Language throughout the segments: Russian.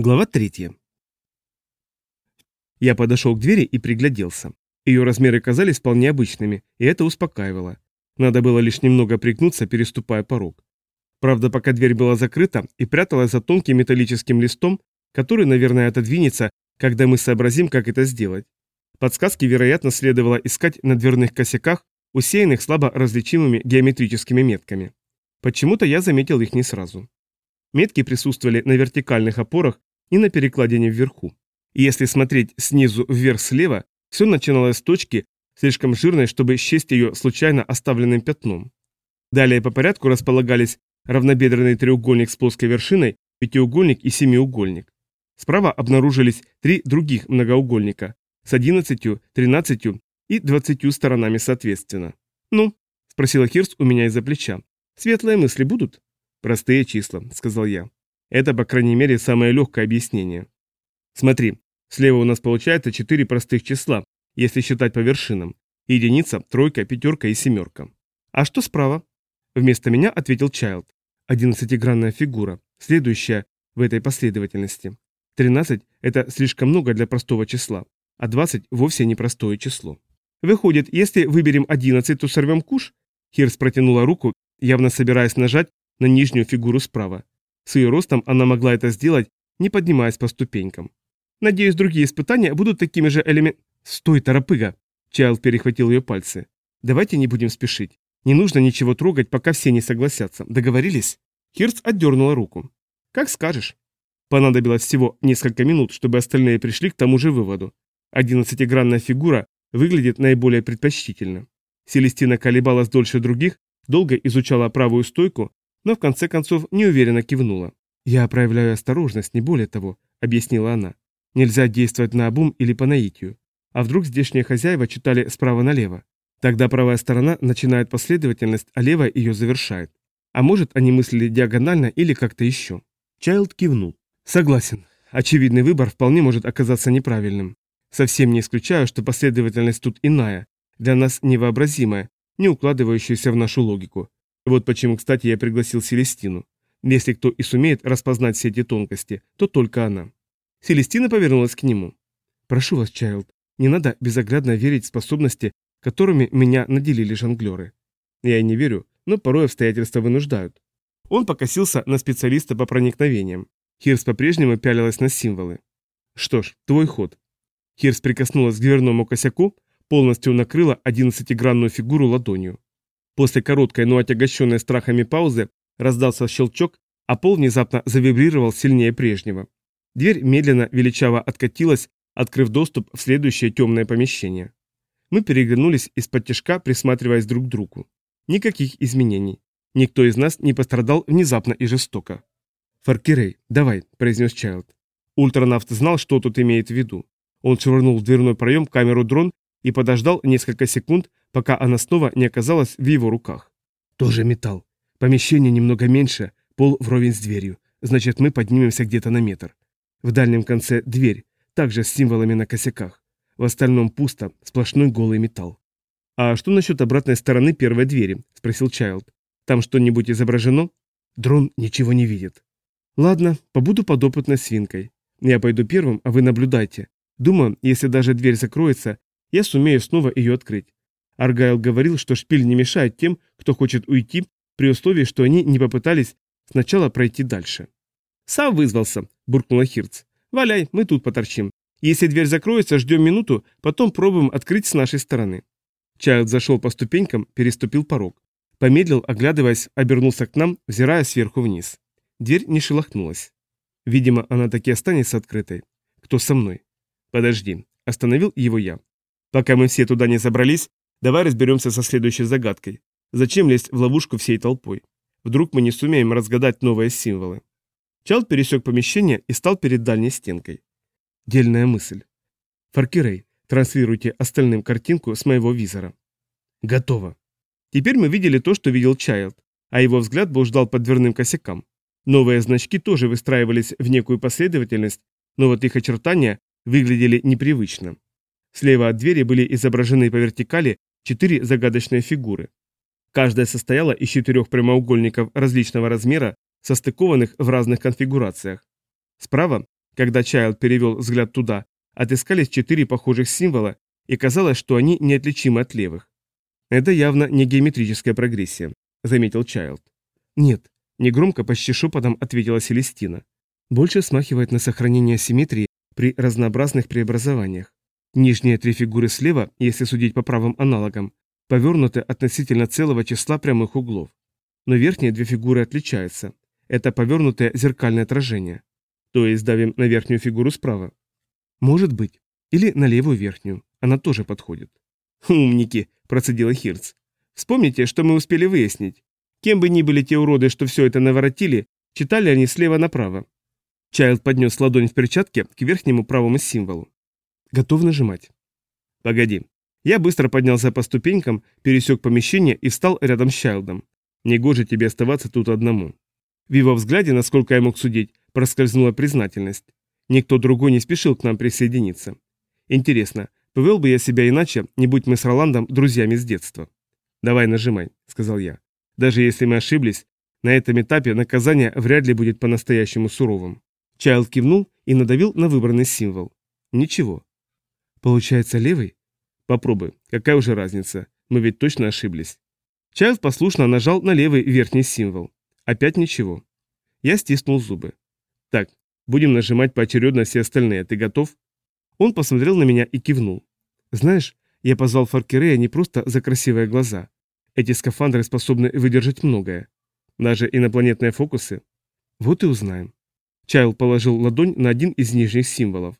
Глава 3. Я подошел к двери и пригляделся. Ее размеры казались вполне обычными, и это успокаивало. Надо было лишь немного пригнуться, переступая порог. Правда, пока дверь была закрыта и пряталась за тонким металлическим листом, который, наверное, отодвинется, когда мы сообразим, как это сделать. Подсказки, вероятно, следовало искать на дверных косяках, усеянных слабо различимыми геометрическими метками. Почему-то я заметил их не сразу. Метки присутствовали на вертикальных опорах и на перекладине вверху. Если смотреть снизу вверх слева, все начиналось с точки, слишком жирной, чтобы счесть ее случайно оставленным пятном. Далее по порядку располагались равнобедренный треугольник с плоской вершиной, пятиугольник и семиугольник. Справа обнаружились три других многоугольника с 11, 13 и 20 сторонами соответственно. «Ну?» – спросила Хирс у меня из-за плеча. «Светлые мысли будут?» «Простые числа», – сказал я. Это, по крайней мере, самое легкое объяснение. Смотри, слева у нас получается четыре простых числа, если считать по вершинам. Единица, тройка, пятерка и семерка. А что справа? Вместо меня ответил Чайлд. Одиннадцатигранная фигура, следующая в этой последовательности. 13 – это слишком много для простого числа, а 20 – вовсе не простое число. Выходит, если выберем 11, то сорвем куш? Хирс протянула руку, явно собираясь нажать на нижнюю фигуру справа. С ее ростом она могла это сделать, не поднимаясь по ступенькам. Надеюсь, другие испытания будут такими же элементами... Стой, торопыга! Чайлд перехватил ее пальцы. Давайте не будем спешить. Не нужно ничего трогать, пока все не согласятся. Договорились? Хирс отдернула руку. Как скажешь. Понадобилось всего несколько минут, чтобы остальные пришли к тому же выводу. Одиннадцатигранная фигура выглядит наиболее предпочтительно. Селестина колебалась дольше других, долго изучала правую стойку, но в конце концов неуверенно кивнула. «Я проявляю осторожность, не более того», — объяснила она. «Нельзя действовать на обум или по наитию. А вдруг здешние хозяева читали справа налево? Тогда правая сторона начинает последовательность, а левая ее завершает. А может, они мыслили диагонально или как-то еще?» Чайлд кивнул. «Согласен. Очевидный выбор вполне может оказаться неправильным. Совсем не исключаю, что последовательность тут иная, для нас невообразимая, не укладывающаяся в нашу логику. Вот почему, кстати, я пригласил Селестину. Если кто и сумеет распознать все эти тонкости, то только она. Селестина повернулась к нему. «Прошу вас, Чайлд, не надо безоглядно верить в способности, которыми меня наделили жонглеры. Я и не верю, но порой обстоятельства вынуждают». Он покосился на специалиста по проникновениям. Хирс по-прежнему пялилась на символы. «Что ж, твой ход». Хирс прикоснулась к дверному косяку, полностью накрыла одиннадцатигранную фигуру ладонью. После короткой, но отягощенной страхами паузы раздался щелчок, а пол внезапно завибрировал сильнее прежнего. Дверь медленно, величаво откатилась, открыв доступ в следующее темное помещение. Мы переглянулись из-под тяжка, присматриваясь друг к другу. Никаких изменений. Никто из нас не пострадал внезапно и жестоко. «Фаркирей, давай», — произнес Чайлд. Ультранавт знал, что тут имеет в виду. Он швырнул в дверной проем камеру дрон и подождал несколько секунд, пока она снова не оказалась в его руках. «Тоже металл. Помещение немного меньше, пол вровень с дверью. Значит, мы поднимемся где-то на метр. В дальнем конце дверь, также с символами на косяках. В остальном пусто, сплошной голый металл. «А что насчет обратной стороны первой двери?» – спросил Чайлд. «Там что-нибудь изображено?» Дрон ничего не видит. «Ладно, побуду подопытной свинкой. Я пойду первым, а вы наблюдайте. Думаю, если даже дверь закроется, я сумею снова ее открыть. Аргайл говорил, что шпиль не мешает тем, кто хочет уйти, при условии, что они не попытались сначала пройти дальше. «Сам вызвался», – буркнула Хирц. «Валяй, мы тут поторчим. Если дверь закроется, ждем минуту, потом пробуем открыть с нашей стороны». Чайлд зашел по ступенькам, переступил порог. Помедлил, оглядываясь, обернулся к нам, взирая сверху вниз. Дверь не шелохнулась. Видимо, она таки останется открытой. Кто со мной? Подожди. Остановил его я. Пока мы все туда не забрались, Давай разберемся со следующей загадкой. Зачем лезть в ловушку всей толпой? Вдруг мы не сумеем разгадать новые символы. Чалд пересек помещение и стал перед дальней стенкой. Дельная мысль. Фаркирей, транслируйте остальным картинку с моего визора. Готово. Теперь мы видели то, что видел Чайлд, а его взгляд блуждал по дверным косякам. Новые значки тоже выстраивались в некую последовательность, но вот их очертания выглядели непривычно. Слева от двери были изображены по вертикали четыре загадочные фигуры. Каждая состояла из четырех прямоугольников различного размера, состыкованных в разных конфигурациях. Справа Когда Чайлд перевел взгляд туда, отыскались четыре похожих символа, и казалось, что они неотличимы от левых. «Это явно не геометрическая прогрессия», — заметил Чайлд. «Нет», — негромко, почти шепотом ответила Селестина. «Больше смахивает на сохранение симметрии при разнообразных преобразованиях. Нижние три фигуры слева, если судить по правым аналогам, повернуты относительно целого числа прямых углов. Но верхние две фигуры отличаются. Это повернутое зеркальное отражение. То есть давим на верхнюю фигуру справа. Может быть. Или на левую верхнюю. Она тоже подходит. «Умники!» – процедила Хирц. «Вспомните, что мы успели выяснить. Кем бы ни были те уроды, что все это наворотили, читали они слева направо. Чайлд поднес ладонь в перчатке к верхнему правому символу. Готов нажимать. Погоди. Я быстро поднялся по ступенькам, пересек помещение и встал рядом с Чайлдом. Негоже тебе оставаться тут одному. В его взгляде, насколько я мог судить, проскользнула признательность. Никто другой не спешил к нам присоединиться. Интересно, повел бы я себя иначе, не будь мы с Роландом друзьями с детства. «Давай нажимай», — сказал я. «Даже если мы ошиблись, на этом этапе наказание вряд ли будет по-настоящему суровым». Чайлд кивнул и надавил на выбранный символ. Ничего. Получается левый? Попробуй. Какая уже разница? Мы ведь точно ошиблись. Чайлд послушно нажал на левый верхний символ. Опять ничего. Я стиснул зубы. Так, будем нажимать поочередно все остальные. Ты готов? Он посмотрел на меня и кивнул. Знаешь, я позвал Фаркерея не просто за красивые глаза. Эти скафандры способны выдержать многое. Даже инопланетные фокусы. Вот и узнаем. Чайл положил ладонь на один из нижних символов.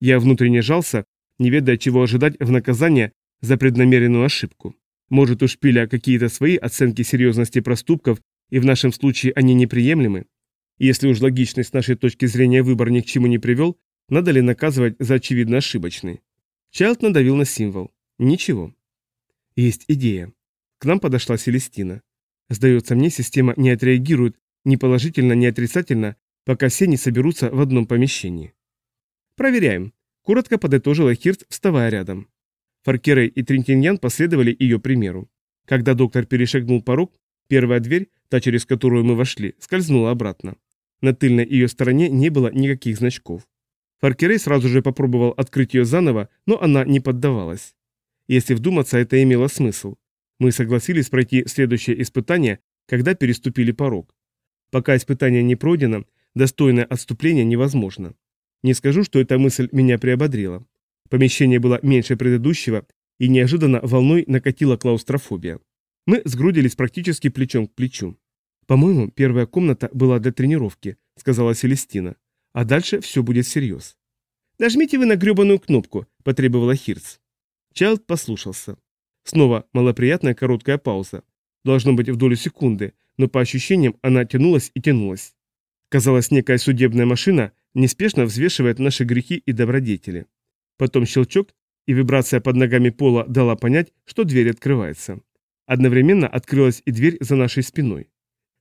Я внутренне жался, не ведая, чего ожидать в наказание за преднамеренную ошибку. Может, у шпиля какие-то свои оценки серьезности проступков, и в нашем случае они неприемлемы? Если уж логичность нашей точки зрения выбор ни к чему не привел, надо ли наказывать за очевидно ошибочный? Чайлд надавил на символ. Ничего. Есть идея. К нам подошла Селестина. Сдается мне, система не отреагирует ни положительно, ни отрицательно пока все не соберутся в одном помещении. «Проверяем», – коротко подытожила Хирт, вставая рядом. Фаркерей и Тринтиньян последовали ее примеру. Когда доктор перешагнул порог, первая дверь, та, через которую мы вошли, скользнула обратно. На тыльной ее стороне не было никаких значков. Фаркерей сразу же попробовал открыть ее заново, но она не поддавалась. Если вдуматься, это имело смысл. Мы согласились пройти следующее испытание, когда переступили порог. Пока испытание не пройдено, Достойное отступление невозможно. Не скажу, что эта мысль меня приободрила. Помещение было меньше предыдущего, и неожиданно волной накатила клаустрофобия. Мы сгрудились практически плечом к плечу. «По-моему, первая комната была для тренировки», — сказала Селестина. «А дальше все будет всерьез». «Нажмите вы на гребаную кнопку», — потребовала Хирц. Чайлд послушался. Снова малоприятная короткая пауза. Должно быть в долю секунды, но по ощущениям она тянулась и тянулась. Казалось, некая судебная машина неспешно взвешивает наши грехи и добродетели. Потом щелчок, и вибрация под ногами пола дала понять, что дверь открывается. Одновременно открылась и дверь за нашей спиной.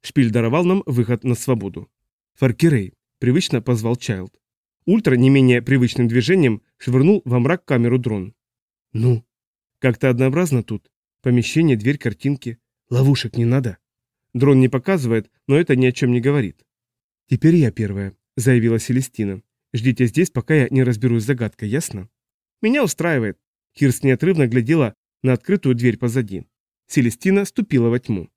Шпиль даровал нам выход на свободу. «Фаркерей», — привычно позвал Чайлд. Ультра не менее привычным движением швырнул во мрак камеру дрон. «Ну?» «Как-то однообразно тут. Помещение, дверь, картинки. Ловушек не надо». Дрон не показывает, но это ни о чем не говорит. «Теперь я первая», — заявила Селестина. «Ждите здесь, пока я не разберусь с загадкой, ясно?» «Меня устраивает». Хирс неотрывно глядела на открытую дверь позади. Селестина ступила во тьму.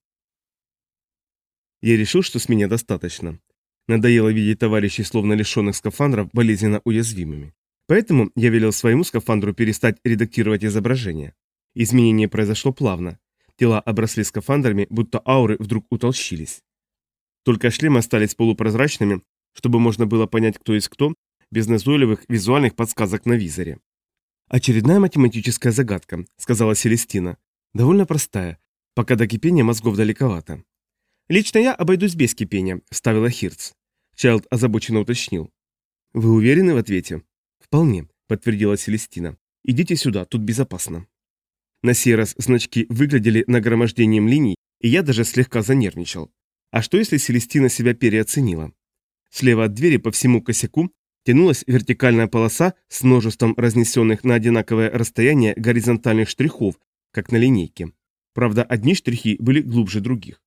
Я решил, что с меня достаточно. Надоело видеть товарищей, словно лишенных скафандров, болезненно уязвимыми. Поэтому я велел своему скафандру перестать редактировать изображение. Изменение произошло плавно. Тела обросли скафандрами, будто ауры вдруг утолщились. Только шлемы остались полупрозрачными, чтобы можно было понять, кто есть кто, без назойливых визуальных подсказок на визоре. «Очередная математическая загадка», — сказала Селестина. «Довольно простая, пока до кипения мозгов далековато». «Лично я обойдусь без кипения», — вставила Хирц. Чайлд озабоченно уточнил. «Вы уверены в ответе?» «Вполне», — подтвердила Селестина. «Идите сюда, тут безопасно». На сей раз значки выглядели нагромождением линий, и я даже слегка занервничал. А что если Селестина себя переоценила? Слева от двери по всему косяку тянулась вертикальная полоса с множеством разнесенных на одинаковое расстояние горизонтальных штрихов, как на линейке. Правда, одни штрихи были глубже других.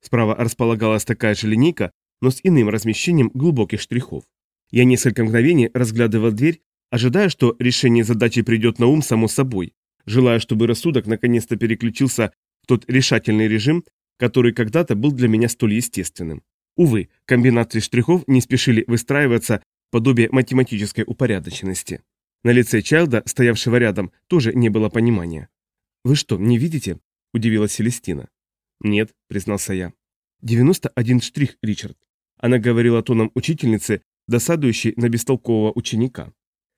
Справа располагалась такая же линейка, но с иным размещением глубоких штрихов. Я несколько мгновений разглядывал дверь, ожидая, что решение задачи придет на ум само собой, желая, чтобы рассудок наконец-то переключился в тот решательный режим, который когда-то был для меня столь естественным. Увы, комбинации штрихов не спешили выстраиваться подобие математической упорядоченности. На лице Чайлда, стоявшего рядом, тоже не было понимания. «Вы что, не видите?» – удивилась Селестина. «Нет», – признался я. «91 штрих, Ричард». Она говорила тоном учительницы, досадующей на бестолкового ученика.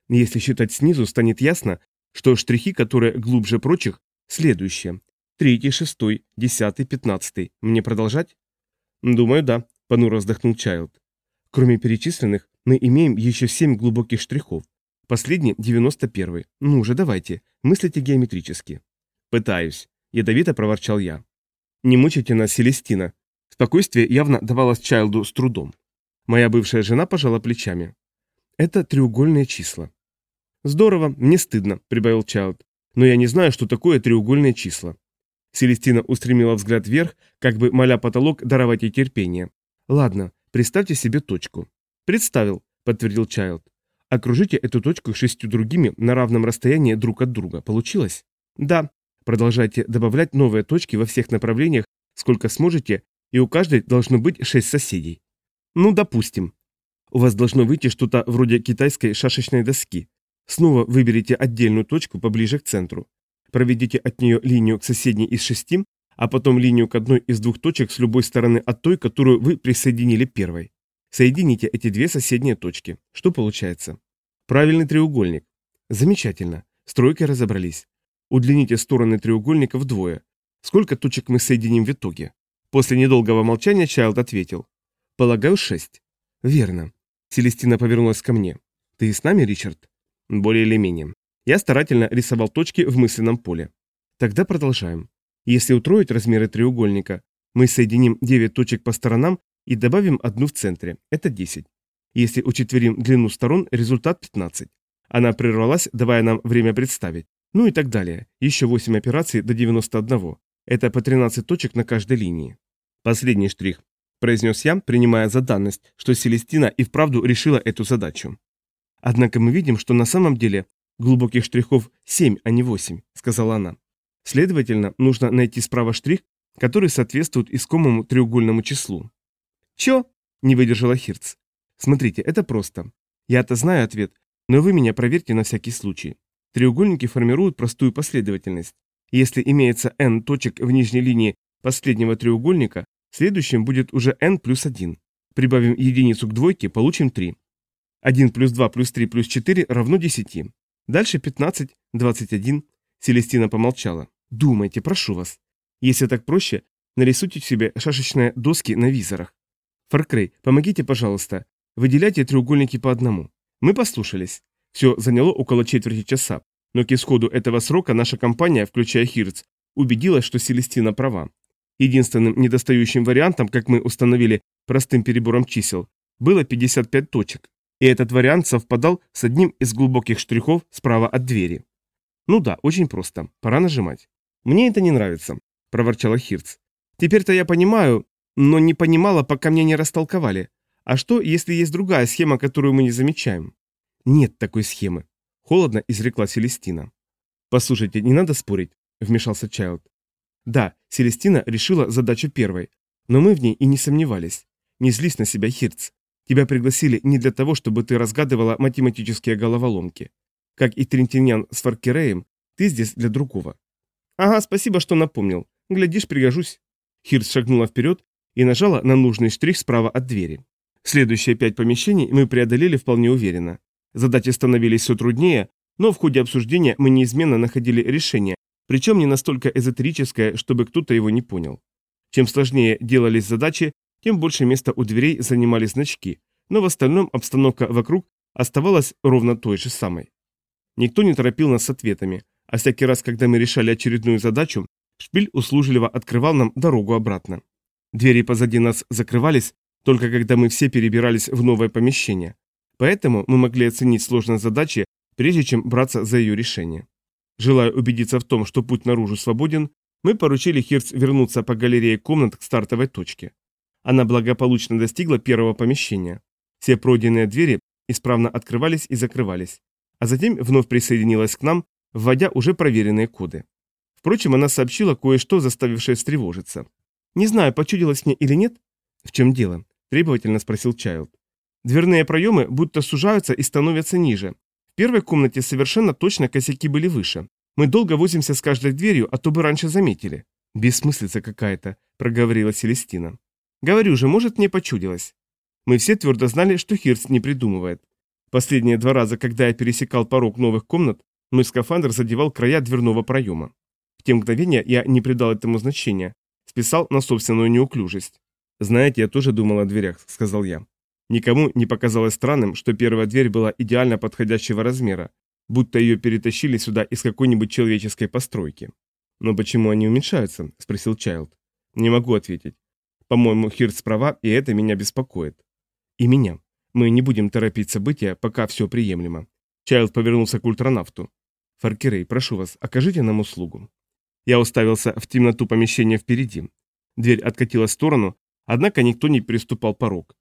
Если считать снизу, станет ясно, что штрихи, которые глубже прочих, следующие. Третий, шестой, десятый, пятнадцатый. Мне продолжать? Думаю, да, понуро вздохнул Чайлд. Кроме перечисленных, мы имеем еще семь глубоких штрихов. Последний, девяносто первый. Ну уже давайте, мыслите геометрически. Пытаюсь, ядовито проворчал я. Не мучайте нас, Селестина. Спокойствие явно давалось Чайлду с трудом. Моя бывшая жена пожала плечами. Это треугольные числа. Здорово, мне стыдно, прибавил Чайлд. Но я не знаю, что такое треугольные числа. Селестина устремила взгляд вверх, как бы моля потолок даровать ей терпение. Ладно, представьте себе точку. Представил, подтвердил Чайлд. Окружите эту точку шестью другими на равном расстоянии друг от друга. Получилось? Да. Продолжайте добавлять новые точки во всех направлениях, сколько сможете, и у каждой должно быть шесть соседей. Ну, допустим. У вас должно выйти что-то вроде китайской шашечной доски. Снова выберите отдельную точку поближе к центру. Проведите от нее линию к соседней из шести, а потом линию к одной из двух точек с любой стороны от той, которую вы присоединили первой. Соедините эти две соседние точки. Что получается? Правильный треугольник. Замечательно. С тройкой разобрались. Удлините стороны треугольника вдвое. Сколько точек мы соединим в итоге? После недолгого молчания Чайлд ответил. Полагаю, шесть. Верно. Селестина повернулась ко мне. Ты с нами, Ричард? Более или менее. Я старательно рисовал точки в мысленном поле. Тогда продолжаем. Если утроить размеры треугольника, мы соединим 9 точек по сторонам и добавим одну в центре. Это 10. Если учетверим длину сторон, результат 15. Она прервалась, давая нам время представить. Ну и так далее. Еще 8 операций до 91. Это по 13 точек на каждой линии. Последний штрих, произнес я, принимая за данность, что Селестина и вправду решила эту задачу. Однако мы видим, что на самом деле глубоких штрихов 7, а не 8, сказала она. Следовательно, нужно найти справа штрих, который соответствует искомому треугольному числу. Чё? Не выдержала Хирц. Смотрите, это просто. Я-то знаю ответ, но вы меня проверьте на всякий случай. Треугольники формируют простую последовательность. Если имеется n точек в нижней линии последнего треугольника, следующим будет уже n плюс 1. Прибавим единицу к двойке, получим 3. 1 плюс 2 плюс 3 плюс 4 равно 10. Дальше 15, 21. Селестина помолчала. Думайте, прошу вас. Если так проще, нарисуйте себе шашечные доски на визорах. Фаркрей, помогите, пожалуйста. Выделяйте треугольники по одному. Мы послушались. Все заняло около четверти часа, но к исходу этого срока наша компания, включая Хирц, убедилась, что Селестина права. Единственным недостающим вариантом, как мы установили простым перебором чисел, было 55 точек, и этот вариант совпадал с одним из глубоких штрихов справа от двери. Ну да, очень просто. Пора нажимать. Мне это не нравится, проворчала Хирц. Теперь-то я понимаю, но не понимала, пока мне не растолковали. А что, если есть другая схема, которую мы не замечаем? Нет такой схемы. Холодно изрекла Селестина. Послушайте, не надо спорить, вмешался Чайлд. Да, Селестина решила задачу первой, но мы в ней и не сомневались. Не злись на себя, Хирц. Тебя пригласили не для того, чтобы ты разгадывала математические головоломки. Как и Трентинян с Фаркереем, ты здесь для другого. Ага, спасибо, что напомнил. Глядишь, пригожусь. Хирс шагнула вперед и нажала на нужный штрих справа от двери. Следующие пять помещений мы преодолели вполне уверенно. Задачи становились все труднее, но в ходе обсуждения мы неизменно находили решение, причем не настолько эзотерическое, чтобы кто-то его не понял. Чем сложнее делались задачи, тем больше места у дверей занимали значки, но в остальном обстановка вокруг оставалась ровно той же самой. Никто не торопил нас с ответами, а всякий раз, когда мы решали очередную задачу, шпиль услужливо открывал нам дорогу обратно. Двери позади нас закрывались, только когда мы все перебирались в новое помещение. Поэтому мы могли оценить сложность задачи, прежде чем браться за ее решение. Желая убедиться в том, что путь наружу свободен, мы поручили Хирц вернуться по галерее комнат к стартовой точке. Она благополучно достигла первого помещения. Все пройденные двери исправно открывались и закрывались, а затем вновь присоединилась к нам, вводя уже проверенные коды. Впрочем, она сообщила кое-что, заставившее встревожиться. «Не знаю, почудилось мне или нет?» «В чем дело?» – требовательно спросил Чайлд. Дверные проемы будто сужаются и становятся ниже. В первой комнате совершенно точно косяки были выше. Мы долго возимся с каждой дверью, а то бы раньше заметили. Бессмыслица какая-то, проговорила Селестина. Говорю же, может, мне почудилось. Мы все твердо знали, что Хирст не придумывает. Последние два раза, когда я пересекал порог новых комнат, мой скафандр задевал края дверного проема. В те мгновения я не придал этому значения, списал на собственную неуклюжесть. «Знаете, я тоже думал о дверях», — сказал я. Никому не показалось странным, что первая дверь была идеально подходящего размера, будто ее перетащили сюда из какой-нибудь человеческой постройки. «Но почему они уменьшаются?» – спросил Чайлд. «Не могу ответить. По-моему, Хирс права, и это меня беспокоит». «И меня. Мы не будем торопить события, пока все приемлемо». Чайлд повернулся к ультранавту. «Фаркерей, прошу вас, окажите нам услугу». Я уставился в темноту помещения впереди. Дверь откатилась в сторону, однако никто не приступал порог.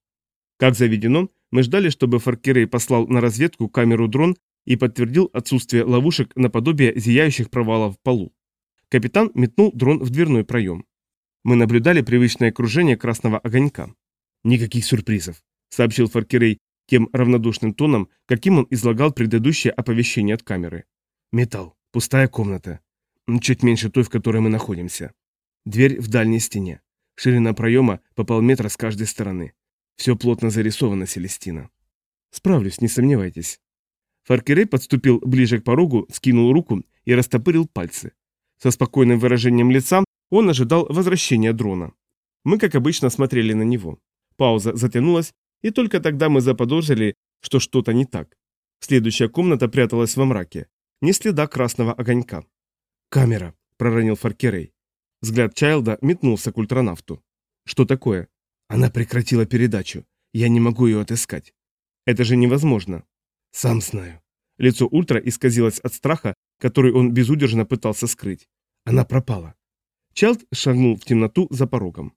Как заведено, мы ждали, чтобы Фаркерей послал на разведку камеру дрон и подтвердил отсутствие ловушек наподобие зияющих провалов в полу. Капитан метнул дрон в дверной проем. Мы наблюдали привычное окружение красного огонька. «Никаких сюрпризов», — сообщил Фаркерей тем равнодушным тоном, каким он излагал предыдущее оповещение от камеры. «Металл. Пустая комната. Чуть меньше той, в которой мы находимся. Дверь в дальней стене. Ширина проема по полметра с каждой стороны. Все плотно зарисовано, Селестина. Справлюсь, не сомневайтесь. Фаркерей подступил ближе к порогу, скинул руку и растопырил пальцы. Со спокойным выражением лица он ожидал возвращения дрона. Мы, как обычно, смотрели на него. Пауза затянулась, и только тогда мы заподозрили, что что-то не так. Следующая комната пряталась во мраке. Ни следа красного огонька. «Камера», — проронил Фаркерей. Взгляд Чайлда метнулся к ультранавту. «Что такое?» Она прекратила передачу. Я не могу ее отыскать. Это же невозможно. Сам знаю. Лицо Ультра исказилось от страха, который он безудержно пытался скрыть. Она пропала. Чайлд шагнул в темноту за порогом.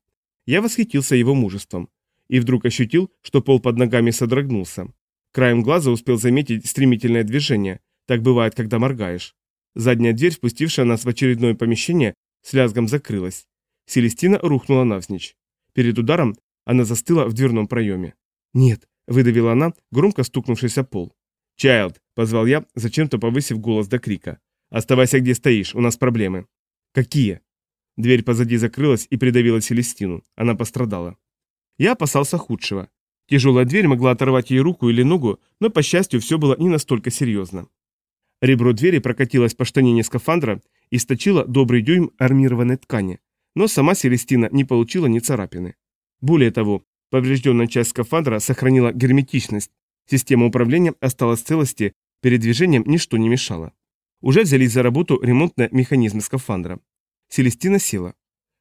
Я восхитился его мужеством. И вдруг ощутил, что пол под ногами содрогнулся. Краем глаза успел заметить стремительное движение. Так бывает, когда моргаешь. Задняя дверь, спустившая нас в очередное помещение, с лязгом закрылась. Селестина рухнула навзничь. Перед ударом она застыла в дверном проеме. «Нет», — выдавила она, громко стукнувшись о пол. «Чайлд», — позвал я, зачем-то повысив голос до крика. «Оставайся, где стоишь, у нас проблемы». «Какие?» Дверь позади закрылась и придавила Селестину. Она пострадала. Я опасался худшего. Тяжелая дверь могла оторвать ей руку или ногу, но, по счастью, все было не настолько серьезно. Ребро двери прокатилось по штанине скафандра и сточило добрый дюйм армированной ткани, но сама Селестина не получила ни царапины. Более того, поврежденная часть скафандра сохранила герметичность, система управления осталась в целости, передвижением ничто не мешало. Уже взялись за работу ремонтные механизмы скафандра. Селестина села.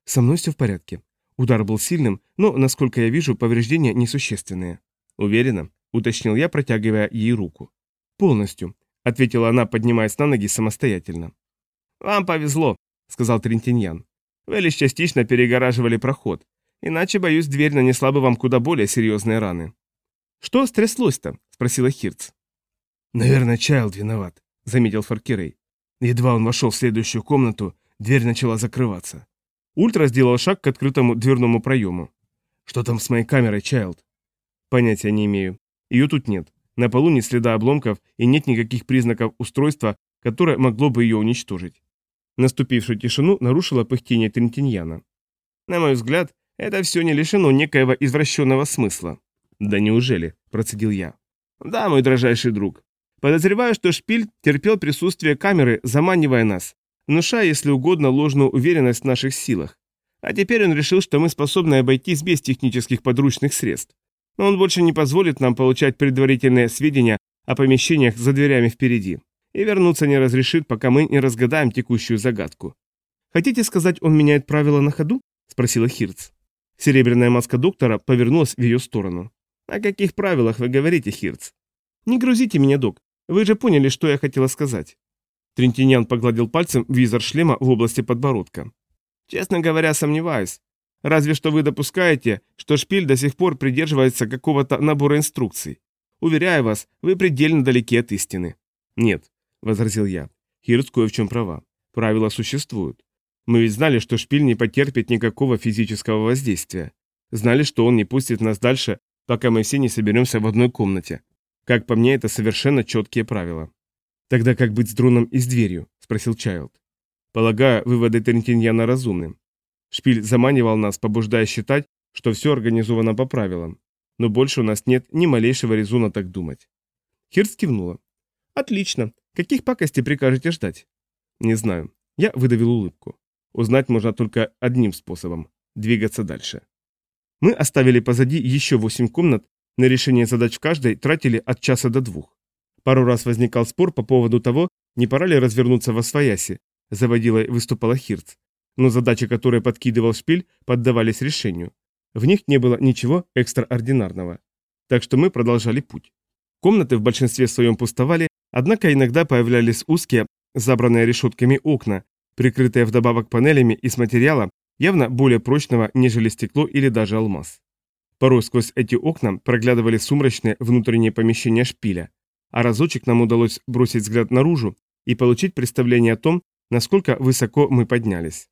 «Со мной все в порядке. Удар был сильным, но, насколько я вижу, повреждения несущественные». «Уверена?» – уточнил я, протягивая ей руку. «Полностью», – ответила она, поднимаясь на ноги самостоятельно. «Вам повезло», – сказал Трентиньян. «Вы лишь частично перегораживали проход, Иначе, боюсь, дверь нанесла бы вам куда более серьезные раны. «Что стряслось-то?» – спросила Хирц. «Наверное, Чайлд виноват», – заметил Фаркерей. Едва он вошел в следующую комнату, дверь начала закрываться. Ультра сделал шаг к открытому дверному проему. «Что там с моей камерой, Чайлд?» «Понятия не имею. Ее тут нет. На полу нет следа обломков и нет никаких признаков устройства, которое могло бы ее уничтожить». Наступившую тишину нарушило пыхтение Трентиньяна. «На мой взгляд, это все не лишено некоего извращенного смысла. Да неужели? Процедил я. Да, мой дрожайший друг. Подозреваю, что Шпиль терпел присутствие камеры, заманивая нас, внушая, если угодно, ложную уверенность в наших силах. А теперь он решил, что мы способны обойтись без технических подручных средств. Но он больше не позволит нам получать предварительные сведения о помещениях за дверями впереди. И вернуться не разрешит, пока мы не разгадаем текущую загадку. «Хотите сказать, он меняет правила на ходу?» – спросила Хирц. Серебряная маска доктора повернулась в ее сторону. «О каких правилах вы говорите, Хирц?» «Не грузите меня, док. Вы же поняли, что я хотела сказать». Трентиньян погладил пальцем визор шлема в области подбородка. «Честно говоря, сомневаюсь. Разве что вы допускаете, что шпиль до сих пор придерживается какого-то набора инструкций. Уверяю вас, вы предельно далеки от истины». «Нет», — возразил я, — «Хирц кое в чем права. Правила существуют. Мы ведь знали, что шпиль не потерпит никакого физического воздействия. Знали, что он не пустит нас дальше, пока мы все не соберемся в одной комнате. Как по мне, это совершенно четкие правила. «Тогда как быть с дроном и с дверью?» – спросил Чайлд. «Полагаю, выводы Трентиньяна разумны. Шпиль заманивал нас, побуждая считать, что все организовано по правилам. Но больше у нас нет ни малейшего резона так думать». Хирст кивнула. «Отлично. Каких пакостей прикажете ждать?» «Не знаю». Я выдавил улыбку. Узнать можно только одним способом – двигаться дальше. Мы оставили позади еще восемь комнат, на решение задач в каждой тратили от часа до двух. Пару раз возникал спор по поводу того, не пора ли развернуться во свояси, заводила выступала Хирц. Но задачи, которые подкидывал шпиль, поддавались решению. В них не было ничего экстраординарного. Так что мы продолжали путь. Комнаты в большинстве своем пустовали, однако иногда появлялись узкие, забранные решетками окна, прикрытая вдобавок панелями из материала, явно более прочного, нежели стекло или даже алмаз. Порой сквозь эти окна проглядывали сумрачные внутренние помещения шпиля, а разочек нам удалось бросить взгляд наружу и получить представление о том, насколько высоко мы поднялись.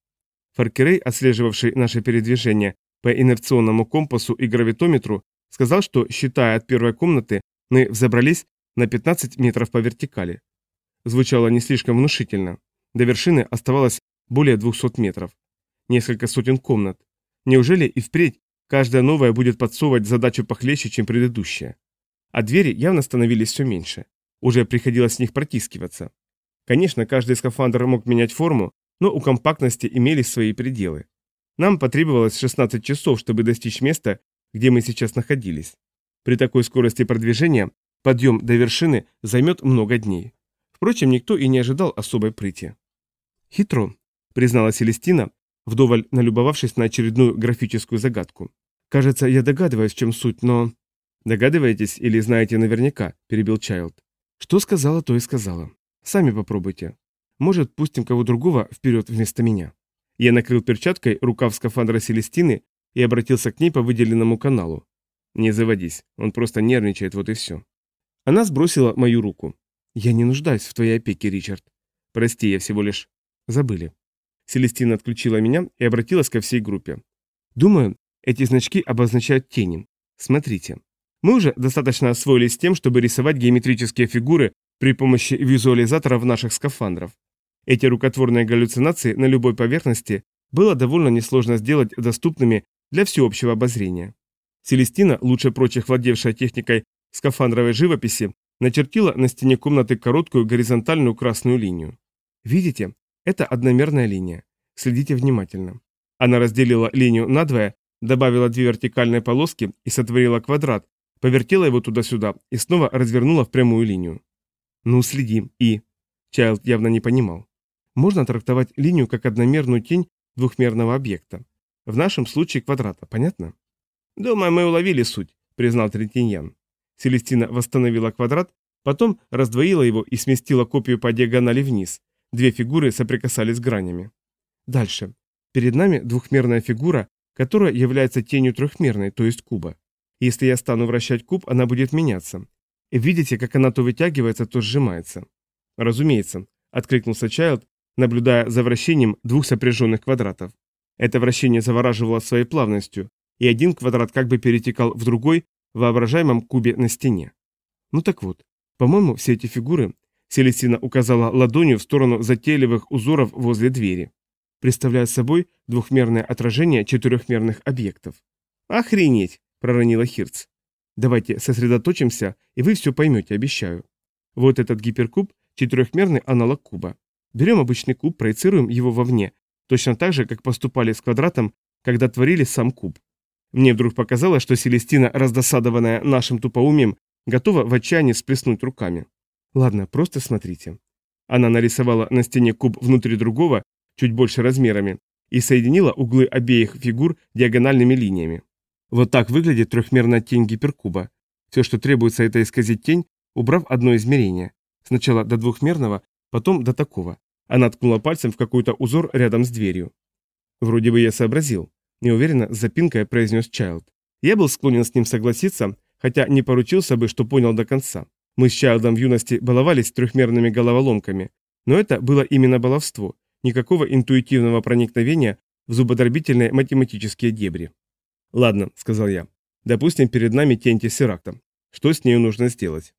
Фаркерей, отслеживавший наше передвижение по инерционному компасу и гравитометру, сказал, что, считая от первой комнаты, мы взобрались на 15 метров по вертикали. Звучало не слишком внушительно. До вершины оставалось более 200 метров. Несколько сотен комнат. Неужели и впредь каждая новая будет подсовывать задачу похлеще, чем предыдущая? А двери явно становились все меньше. Уже приходилось с них протискиваться. Конечно, каждый скафандр мог менять форму, но у компактности имелись свои пределы. Нам потребовалось 16 часов, чтобы достичь места, где мы сейчас находились. При такой скорости продвижения подъем до вершины займет много дней. Впрочем, никто и не ожидал особой прыти. «Хитро», — признала Селестина, вдоволь налюбовавшись на очередную графическую загадку. «Кажется, я догадываюсь, в чем суть, но...» «Догадываетесь или знаете наверняка?» – перебил Чайлд. «Что сказала, то и сказала. Сами попробуйте. Может, пустим кого другого вперед вместо меня». Я накрыл перчаткой рукав скафандра Селестины и обратился к ней по выделенному каналу. «Не заводись, он просто нервничает, вот и все». Она сбросила мою руку. «Я не нуждаюсь в твоей опеке, Ричард. Прости, я всего лишь Забыли. Селестина отключила меня и обратилась ко всей группе. Думаю, эти значки обозначают тени. Смотрите. Мы уже достаточно освоились тем, чтобы рисовать геометрические фигуры при помощи визуализаторов наших скафандров. Эти рукотворные галлюцинации на любой поверхности было довольно несложно сделать доступными для всеобщего обозрения. Селестина, лучше прочих владевшая техникой скафандровой живописи, начертила на стене комнаты короткую горизонтальную красную линию. Видите, это одномерная линия. Следите внимательно. Она разделила линию надвое, добавила две вертикальные полоски и сотворила квадрат, повертела его туда-сюда и снова развернула в прямую линию. Ну, следи, и... Чайлд явно не понимал. Можно трактовать линию как одномерную тень двухмерного объекта. В нашем случае квадрата, понятно? Думаю, мы уловили суть, признал Третиньян. Селестина восстановила квадрат, потом раздвоила его и сместила копию по диагонали вниз, Две фигуры соприкасались гранями. Дальше. Перед нами двухмерная фигура, которая является тенью трехмерной, то есть куба. Если я стану вращать куб, она будет меняться. Видите, как она то вытягивается, то сжимается. Разумеется, откликнулся Чайлд, наблюдая за вращением двух сопряженных квадратов. Это вращение завораживало своей плавностью, и один квадрат как бы перетекал в другой в воображаемом кубе на стене. Ну так вот, по-моему, все эти фигуры Селестина указала ладонью в сторону затейливых узоров возле двери, представляя собой двухмерное отражение четырехмерных объектов. «Охренеть!» – проронила Хирц. «Давайте сосредоточимся, и вы все поймете, обещаю. Вот этот гиперкуб – четырехмерный аналог куба. Берем обычный куб, проецируем его вовне, точно так же, как поступали с квадратом, когда творили сам куб. Мне вдруг показалось, что Селестина, раздосадованная нашим тупоумием, готова в отчаянии сплеснуть руками. Ладно, просто смотрите. Она нарисовала на стене куб внутри другого, чуть больше размерами, и соединила углы обеих фигур диагональными линиями. Вот так выглядит трехмерная тень гиперкуба. Все, что требуется, это исказить тень, убрав одно измерение. Сначала до двухмерного, потом до такого. Она ткнула пальцем в какой-то узор рядом с дверью. Вроде бы я сообразил. Неуверенно, с запинкой произнес Чайлд. Я был склонен с ним согласиться, хотя не поручился бы, что понял до конца. Мы с Чайлдом в юности баловались трехмерными головоломками, но это было именно баловство, никакого интуитивного проникновения в зубодробительные математические дебри. «Ладно», — сказал я, — «допустим, перед нами тень Тессеракта. Что с нею нужно сделать?»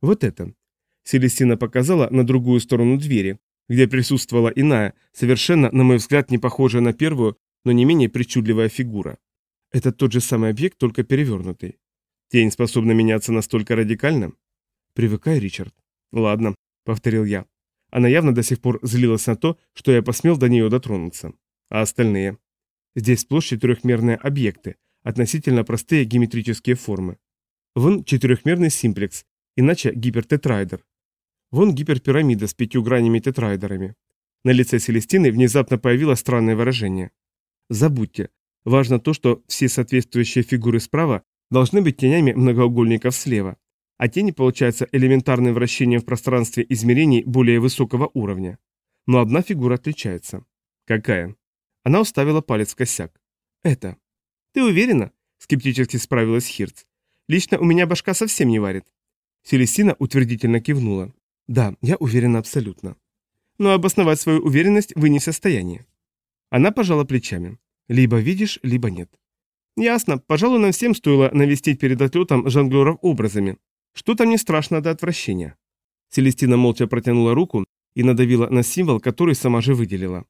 «Вот это». Селестина показала на другую сторону двери, где присутствовала иная, совершенно, на мой взгляд, не похожая на первую, но не менее причудливая фигура. Это тот же самый объект, только перевернутый. Тень способна меняться настолько радикально? Привыкай, Ричард. Ладно, повторил я. Она явно до сих пор злилась на то, что я посмел до нее дотронуться. А остальные? Здесь сплошь четырехмерные объекты, относительно простые геометрические формы. Вон четырехмерный симплекс, иначе гипертетрайдер. Вон гиперпирамида с пятью гранями тетрайдерами. На лице Селестины внезапно появилось странное выражение. Забудьте. Важно то, что все соответствующие фигуры справа должны быть тенями многоугольников слева, а тени получаются элементарным вращением в пространстве измерений более высокого уровня. Но одна фигура отличается. Какая? Она уставила палец в косяк. Это. Ты уверена? Скептически справилась Хирц. Лично у меня башка совсем не варит. Селестина утвердительно кивнула. Да, я уверена абсолютно. Но обосновать свою уверенность вы не в состоянии. Она пожала плечами. Либо видишь, либо нет. Ясно, пожалуй, нам всем стоило навестить перед отлетом жонглеров образами. Что-то мне страшно до отвращения. Селестина молча протянула руку и надавила на символ, который сама же выделила.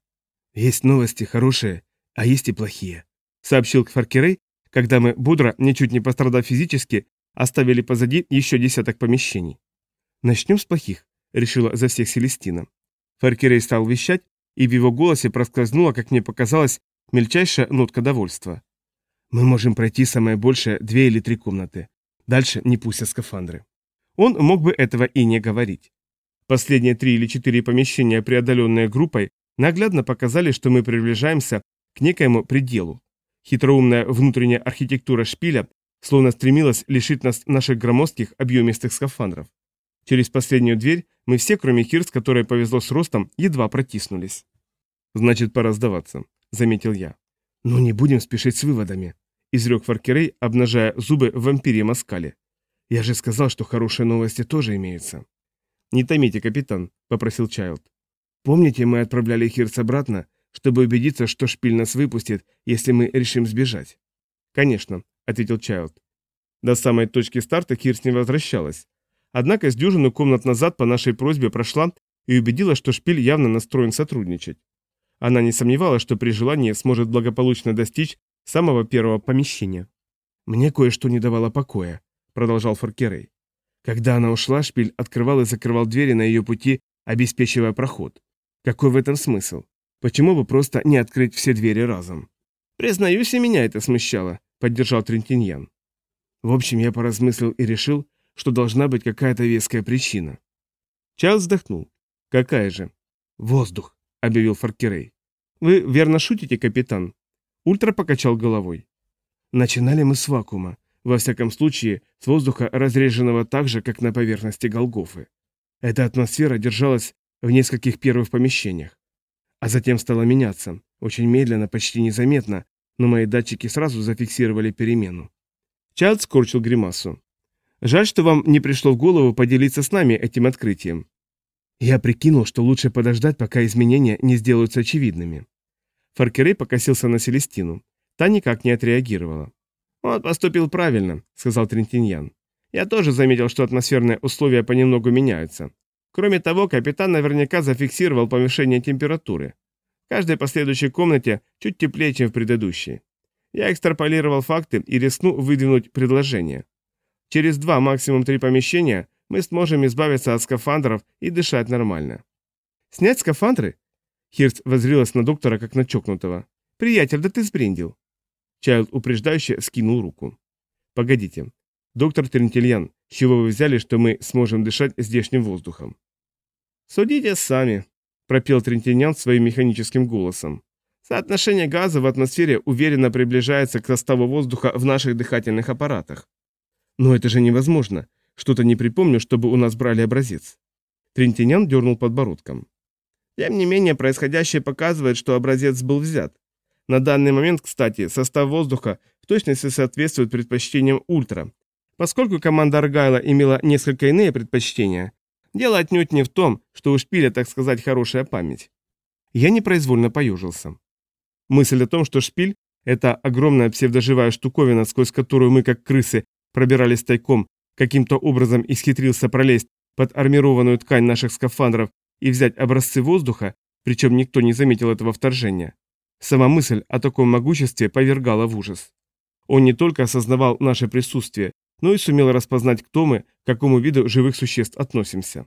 «Есть новости хорошие, а есть и плохие», — сообщил Кфаркерей, когда мы, бодро, ничуть не пострадав физически, оставили позади еще десяток помещений. «Начнем с плохих», — решила за всех Селестина. Фаркерей стал вещать, и в его голосе проскользнула, как мне показалось, мельчайшая нотка довольства. «Мы можем пройти самое большее две или три комнаты. Дальше не пустят скафандры». Он мог бы этого и не говорить. Последние три или четыре помещения, преодоленные группой, наглядно показали, что мы приближаемся к некоему пределу. Хитроумная внутренняя архитектура шпиля словно стремилась лишить нас наших громоздких объемистых скафандров. Через последнюю дверь мы все, кроме Хирс, которой повезло с ростом, едва протиснулись. «Значит, пора сдаваться», — заметил я. «Но не будем спешить с выводами», — изрек Фаркерей, обнажая зубы в вампире Маскале. «Я же сказал, что хорошие новости тоже имеются». «Не томите, капитан», — попросил Чайлд. «Помните, мы отправляли Хирс обратно, чтобы убедиться, что шпиль нас выпустит, если мы решим сбежать?» «Конечно», — ответил Чайлд. До самой точки старта Хирс не возвращалась, Однако с дюжину комнат назад по нашей просьбе прошла и убедилась, что шпиль явно настроен сотрудничать. Она не сомневалась, что при желании сможет благополучно достичь самого первого помещения. «Мне кое-что не давало покоя», — продолжал Форкерей. Когда она ушла, шпиль открывал и закрывал двери на ее пути, обеспечивая проход. Какой в этом смысл? Почему бы просто не открыть все двери разом? «Признаюсь, и меня это смущало», — поддержал Трентиньян. В общем, я поразмыслил и решил, что должна быть какая-то веская причина. Чарльз вздохнул. «Какая же?» «Воздух», — объявил Фаркерей. «Вы верно шутите, капитан?» Ультра покачал головой. «Начинали мы с вакуума, во всяком случае, с воздуха, разреженного так же, как на поверхности Голгофы. Эта атмосфера держалась в нескольких первых помещениях. А затем стала меняться, очень медленно, почти незаметно, но мои датчики сразу зафиксировали перемену. Чайлд скорчил гримасу. Жаль, что вам не пришло в голову поделиться с нами этим открытием. Я прикинул, что лучше подождать, пока изменения не сделаются очевидными. Фаркерей покосился на Селестину. Та никак не отреагировала. «Он поступил правильно», — сказал Трентиньян. «Я тоже заметил, что атмосферные условия понемногу меняются. Кроме того, капитан наверняка зафиксировал повышение температуры. В каждой последующей комнате чуть теплее, чем в предыдущей. Я экстраполировал факты и рискну выдвинуть предложение. Через два, максимум три помещения мы сможем избавиться от скафандров и дышать нормально. Снять скафандры? Хирц возрилась на доктора, как на чокнутого. «Приятель, да ты сбрендил!» Чайлд упреждающе скинул руку. «Погодите. Доктор Трентильян, с чего вы взяли, что мы сможем дышать здешним воздухом?» «Судите сами», — пропел Трентильян своим механическим голосом. «Соотношение газа в атмосфере уверенно приближается к составу воздуха в наших дыхательных аппаратах. Но это же невозможно. Что-то не припомню, чтобы у нас брали образец. Трентинян дернул подбородком. Тем не менее, происходящее показывает, что образец был взят. На данный момент, кстати, состав воздуха в точности соответствует предпочтениям ультра. Поскольку команда Аргайла имела несколько иные предпочтения, дело отнюдь не в том, что у шпиля, так сказать, хорошая память. Я непроизвольно поюжился. Мысль о том, что шпиль – это огромная псевдоживая штуковина, сквозь которую мы, как крысы, пробирались тайком, каким-то образом исхитрился пролезть под армированную ткань наших скафандров и взять образцы воздуха, причем никто не заметил этого вторжения. Сама мысль о таком могуществе повергала в ужас. Он не только осознавал наше присутствие, но и сумел распознать, кто мы, к какому виду живых существ относимся.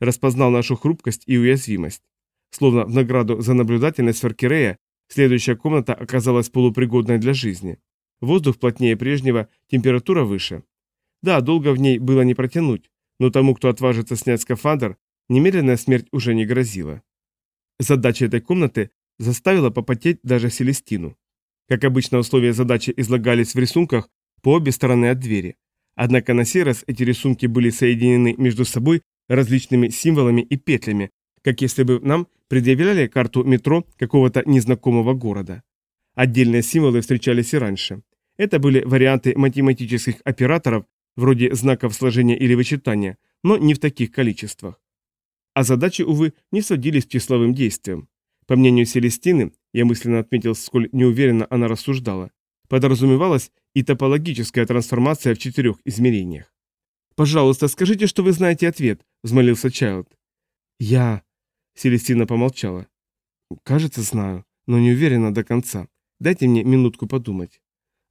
Распознал нашу хрупкость и уязвимость. Словно в награду за наблюдательность Фаркерея, следующая комната оказалась полупригодной для жизни. Воздух плотнее прежнего, температура выше. Да, долго в ней было не протянуть, но тому, кто отважится снять скафандр, немедленная смерть уже не грозила. Задача этой комнаты заставила попотеть даже Селестину. Как обычно, условия задачи излагались в рисунках по обе стороны от двери. Однако на сей раз эти рисунки были соединены между собой различными символами и петлями, как если бы нам предъявляли карту метро какого-то незнакомого города. Отдельные символы встречались и раньше. Это были варианты математических операторов, вроде знаков сложения или вычитания, но не в таких количествах. А задачи, увы, не сводились к числовым действиям. По мнению Селестины, я мысленно отметил, сколь неуверенно она рассуждала, подразумевалась и топологическая трансформация в четырех измерениях. «Пожалуйста, скажите, что вы знаете ответ», — взмолился Чайлд. «Я...» — Селестина помолчала. «Кажется, знаю, но не уверена до конца. Дайте мне минутку подумать».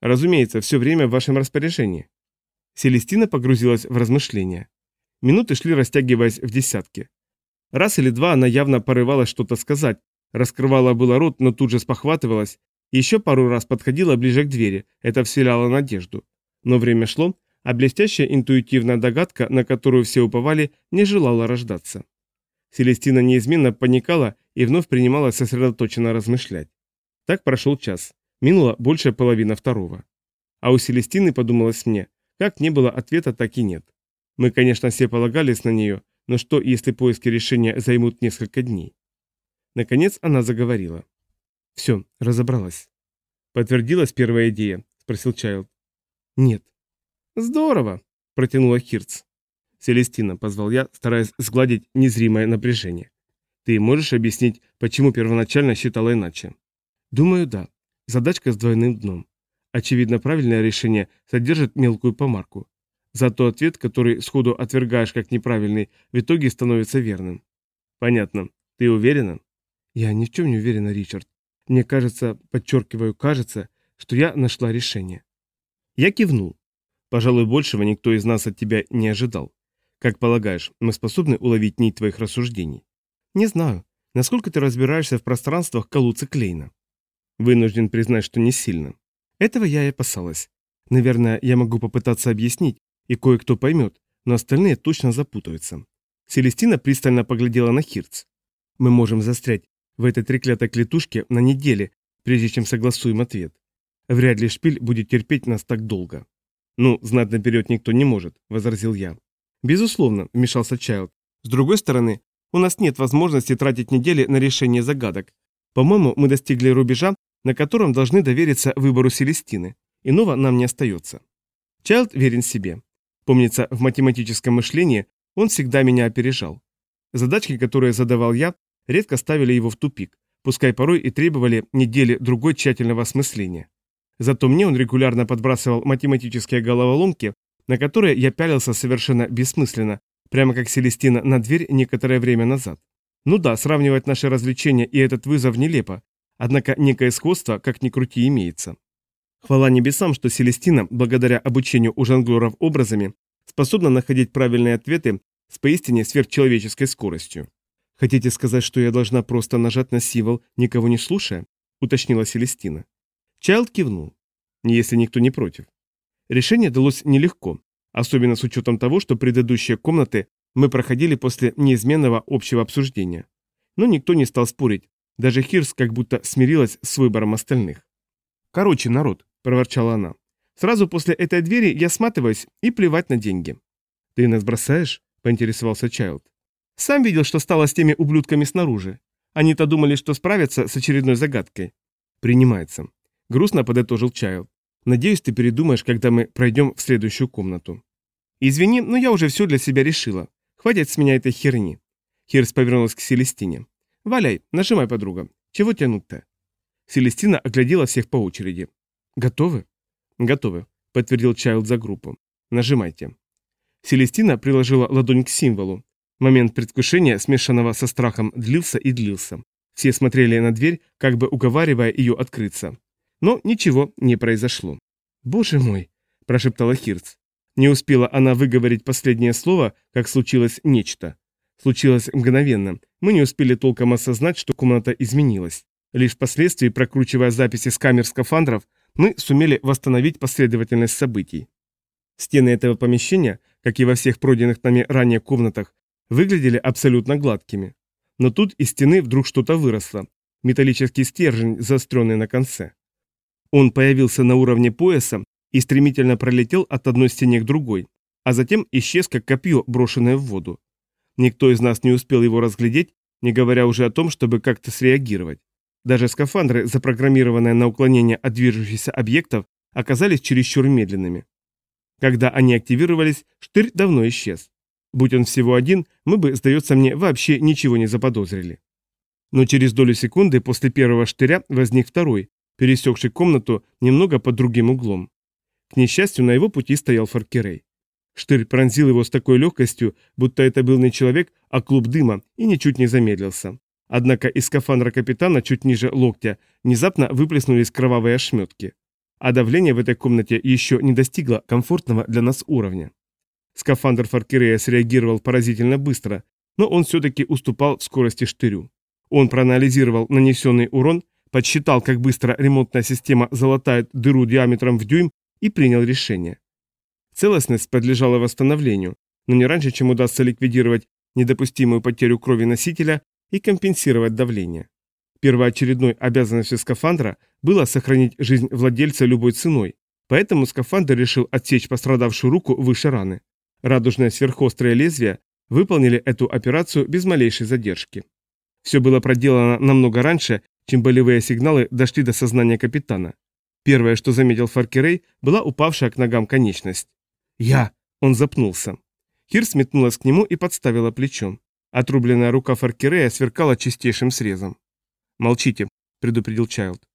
«Разумеется, все время в вашем распоряжении». Селестина погрузилась в размышления. Минуты шли, растягиваясь в десятки. Раз или два она явно порывалась что-то сказать, раскрывала было рот, но тут же спохватывалась, еще пару раз подходила ближе к двери, это вселяло надежду. Но время шло, а блестящая интуитивная догадка, на которую все уповали, не желала рождаться. Селестина неизменно паникала и вновь принимала сосредоточенно размышлять. Так прошел час. Минула большая половина второго. А у Селестины, подумалось мне, как не было ответа, так и нет. Мы, конечно, все полагались на нее, но что, если поиски решения займут несколько дней? Наконец она заговорила. Все, разобралась. Подтвердилась первая идея? Спросил Чайлд. Нет. Здорово, протянула Хирц. Селестина, позвал я, стараясь сгладить незримое напряжение. Ты можешь объяснить, почему первоначально считала иначе? Думаю, да. Задачка с двойным дном. Очевидно, правильное решение содержит мелкую помарку. Зато ответ, который сходу отвергаешь как неправильный, в итоге становится верным. Понятно. Ты уверена? Я ни в чем не уверена, Ричард. Мне кажется, подчеркиваю, кажется, что я нашла решение. Я кивнул. Пожалуй, большего никто из нас от тебя не ожидал. Как полагаешь, мы способны уловить нить твоих рассуждений? Не знаю. Насколько ты разбираешься в пространствах Калуца Клейна? Вынужден признать, что не сильно. Этого я и опасалась. Наверное, я могу попытаться объяснить, и кое-кто поймет, но остальные точно запутаются. Селестина пристально поглядела на Хирц. Мы можем застрять в этой треклятой клетушке на неделе, прежде чем согласуем ответ. Вряд ли шпиль будет терпеть нас так долго. Ну, знать наперед никто не может, возразил я. Безусловно, вмешался Чайлд. С другой стороны, у нас нет возможности тратить недели на решение загадок. По-моему, мы достигли рубежа, на котором должны довериться выбору Селестины. Иного нам не остается. Чайлд верен себе. Помнится, в математическом мышлении он всегда меня опережал. Задачки, которые задавал я, редко ставили его в тупик, пускай порой и требовали недели другой тщательного осмысления. Зато мне он регулярно подбрасывал математические головоломки, на которые я пялился совершенно бессмысленно, прямо как Селестина на дверь некоторое время назад. Ну да, сравнивать наши развлечения и этот вызов нелепо, однако некое сходство, как ни крути, имеется. Хвала небесам, что Селестина, благодаря обучению у жонглеров образами, способна находить правильные ответы с поистине сверхчеловеческой скоростью. «Хотите сказать, что я должна просто нажать на символ, никого не слушая?» – уточнила Селестина. Чайлд кивнул. Если никто не против. Решение далось нелегко, особенно с учетом того, что предыдущие комнаты мы проходили после неизменного общего обсуждения. Но никто не стал спорить, даже Хирс как будто смирилась с выбором остальных. «Короче, народ, проворчала она. «Сразу после этой двери я сматываюсь и плевать на деньги». «Ты нас бросаешь?» – поинтересовался Чайлд. «Сам видел, что стало с теми ублюдками снаружи. Они-то думали, что справятся с очередной загадкой». «Принимается». Грустно подытожил Чайлд. Надеюсь, ты передумаешь, когда мы пройдем в следующую комнату. Извини, но я уже все для себя решила. Хватит с меня этой херни. Хирс повернулась к Селестине. «Валяй, нажимай, подруга. Чего тянуть-то?» Селестина оглядела всех по очереди. «Готовы?» «Готовы», — подтвердил Чайлд за группу. «Нажимайте». Селестина приложила ладонь к символу. Момент предвкушения, смешанного со страхом, длился и длился. Все смотрели на дверь, как бы уговаривая ее открыться. Но ничего не произошло. «Боже мой!» – прошептала Хирц. Не успела она выговорить последнее слово, как случилось нечто. Случилось мгновенно. Мы не успели толком осознать, что комната изменилась. Лишь впоследствии, прокручивая записи с камер скафандров, мы сумели восстановить последовательность событий. Стены этого помещения, как и во всех пройденных нами ранее комнатах, выглядели абсолютно гладкими. Но тут из стены вдруг что-то выросло. Металлический стержень, заостренный на конце. Он появился на уровне пояса и стремительно пролетел от одной стены к другой, а затем исчез как копье, брошенное в воду. Никто из нас не успел его разглядеть, не говоря уже о том, чтобы как-то среагировать. Даже скафандры, запрограммированные на уклонение от движущихся объектов, оказались чересчур медленными. Когда они активировались, штырь давно исчез. Будь он всего один, мы бы, сдается мне, вообще ничего не заподозрили. Но через долю секунды после первого штыря возник второй, пересекший комнату немного под другим углом. К несчастью, на его пути стоял Фаркерей. Штырь пронзил его с такой легкостью, будто это был не человек, а клуб дыма, и ничуть не замедлился. Однако из скафандра капитана чуть ниже локтя внезапно выплеснулись кровавые ошметки. А давление в этой комнате еще не достигло комфортного для нас уровня. Скафандр Фаркерея среагировал поразительно быстро, но он все-таки уступал в скорости штырю. Он проанализировал нанесенный урон, подсчитал, как быстро ремонтная система залатает дыру диаметром в дюйм и принял решение. Целостность подлежала восстановлению, но не раньше, чем удастся ликвидировать недопустимую потерю крови носителя и компенсировать давление. Первоочередной обязанностью скафандра было сохранить жизнь владельца любой ценой, поэтому скафандр решил отсечь пострадавшую руку выше раны. Радужное сверхострое лезвие выполнили эту операцию без малейшей задержки. Все было проделано намного раньше, чем болевые сигналы дошли до сознания капитана. Первое, что заметил Фаркерей, была упавшая к ногам конечность. «Я!» – он запнулся. Хирс метнулась к нему и подставила плечом. Отрубленная рука Фаркерея сверкала чистейшим срезом. «Молчите», – предупредил Чайлд.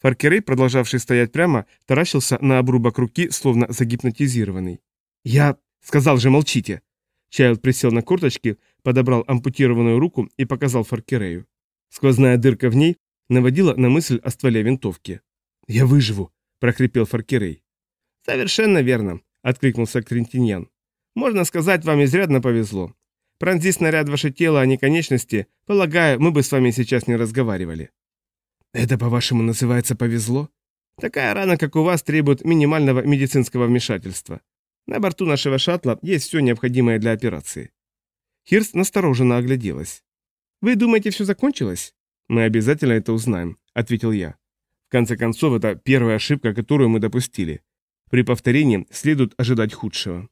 Фаркерей, продолжавший стоять прямо, таращился на обрубок руки, словно загипнотизированный. «Я...» «Сказал же, молчите!» Чайлд присел на корточки, подобрал ампутированную руку и показал Фаркерею. Сквозная дырка в ней наводила на мысль о стволе винтовки. «Я выживу!» – прохрипел Фаркерей. «Совершенно верно!» – откликнулся Крентиньян. «Можно сказать, вам изрядно повезло. Пронзи снаряд ваше тело, а не конечности, полагаю, мы бы с вами сейчас не разговаривали». «Это, по-вашему, называется повезло?» «Такая рана, как у вас, требует минимального медицинского вмешательства. На борту нашего шаттла есть все необходимое для операции». Хирст настороженно огляделась. «Вы думаете, все закончилось?» «Мы обязательно это узнаем», — ответил я. В конце концов, это первая ошибка, которую мы допустили. При повторении следует ожидать худшего.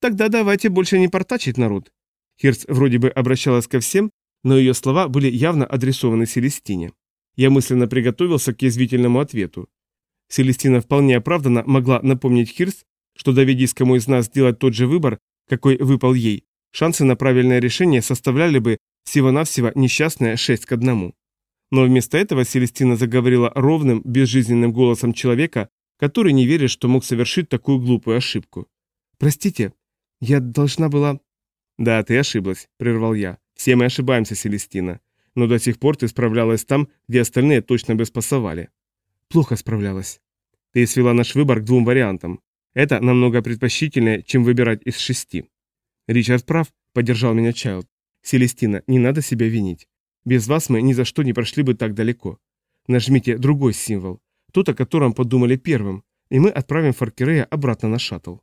Тогда давайте больше не портачить народ. Херц вроде бы обращалась ко всем, но ее слова были явно адресованы Селестине. Я мысленно приготовился к язвительному ответу. Селестина вполне оправданно могла напомнить Хирс, что доведись кому из нас сделать тот же выбор, какой выпал ей, шансы на правильное решение составляли бы всего-навсего несчастное 6 к 1. Но вместо этого Селестина заговорила ровным, безжизненным голосом человека, который не верит, что мог совершить такую глупую ошибку. «Простите, я должна была...» «Да, ты ошиблась», — прервал я. «Все мы ошибаемся, Селестина. Но до сих пор ты справлялась там, где остальные точно бы спасовали». «Плохо справлялась». «Ты свела наш выбор к двум вариантам. Это намного предпочтительнее, чем выбирать из шести». «Ричард прав», — поддержал меня Чайлд. «Селестина, не надо себя винить. Без вас мы ни за что не прошли бы так далеко. Нажмите другой символ, тот, о котором подумали первым, и мы отправим Фаркерея обратно на шаттл.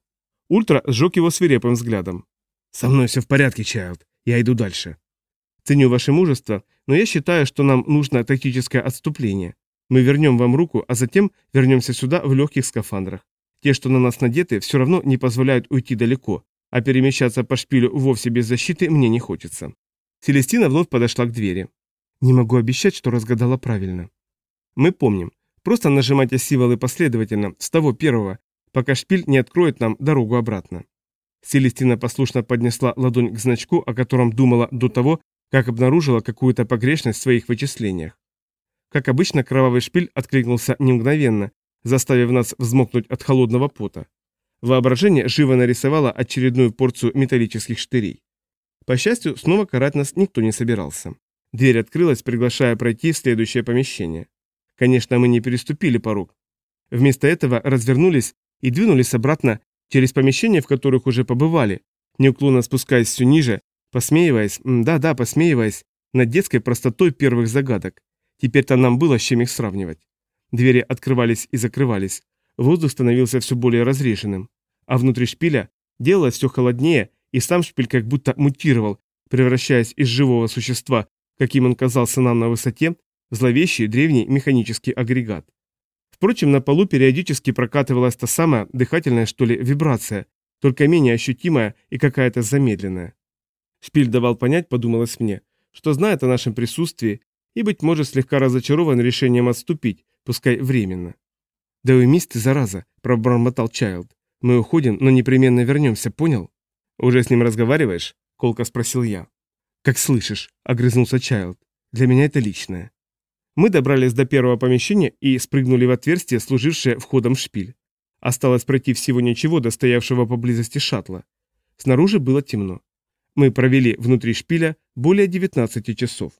Ультра сжег его свирепым взглядом. «Со мной все в порядке, Чайлд. Я иду дальше». «Ценю ваше мужество, но я считаю, что нам нужно тактическое отступление. Мы вернем вам руку, а затем вернемся сюда в легких скафандрах. Те, что на нас надеты, все равно не позволяют уйти далеко, а перемещаться по шпилю вовсе без защиты мне не хочется. Селестина вновь подошла к двери. «Не могу обещать, что разгадала правильно». «Мы помним. Просто нажимайте символы последовательно, с того первого, пока шпиль не откроет нам дорогу обратно. Селестина послушно поднесла ладонь к значку, о котором думала до того, как обнаружила какую-то погрешность в своих вычислениях. Как обычно, кровавый шпиль откликнулся не мгновенно, заставив нас взмокнуть от холодного пота. Воображение живо нарисовало очередную порцию металлических штырей. По счастью, снова карать нас никто не собирался. Дверь открылась, приглашая пройти в следующее помещение. Конечно, мы не переступили порог. Вместо этого развернулись и двинулись обратно через помещения, в которых уже побывали, неуклонно спускаясь все ниже, посмеиваясь, да-да, посмеиваясь, над детской простотой первых загадок. Теперь-то нам было с чем их сравнивать. Двери открывались и закрывались, воздух становился все более разреженным, а внутри шпиля делалось все холоднее, и сам шпиль как будто мутировал, превращаясь из живого существа, каким он казался нам на высоте, в зловещий древний механический агрегат. Впрочем, на полу периодически прокатывалась та самая дыхательная, что ли, вибрация, только менее ощутимая и какая-то замедленная. Шпиль давал понять, подумалось мне, что знает о нашем присутствии и, быть может, слегка разочарован решением отступить, пускай временно. «Да уймись ты, зараза!» – пробормотал Чайлд. «Мы уходим, но непременно вернемся, понял?» «Уже с ним разговариваешь?» – колко спросил я. «Как слышишь», – огрызнулся Чайлд. «Для меня это личное». Мы добрались до первого помещения и спрыгнули в отверстие, служившее входом в шпиль. Осталось пройти всего ничего до стоявшего поблизости шаттла. Снаружи было темно. Мы провели внутри шпиля более 19 часов.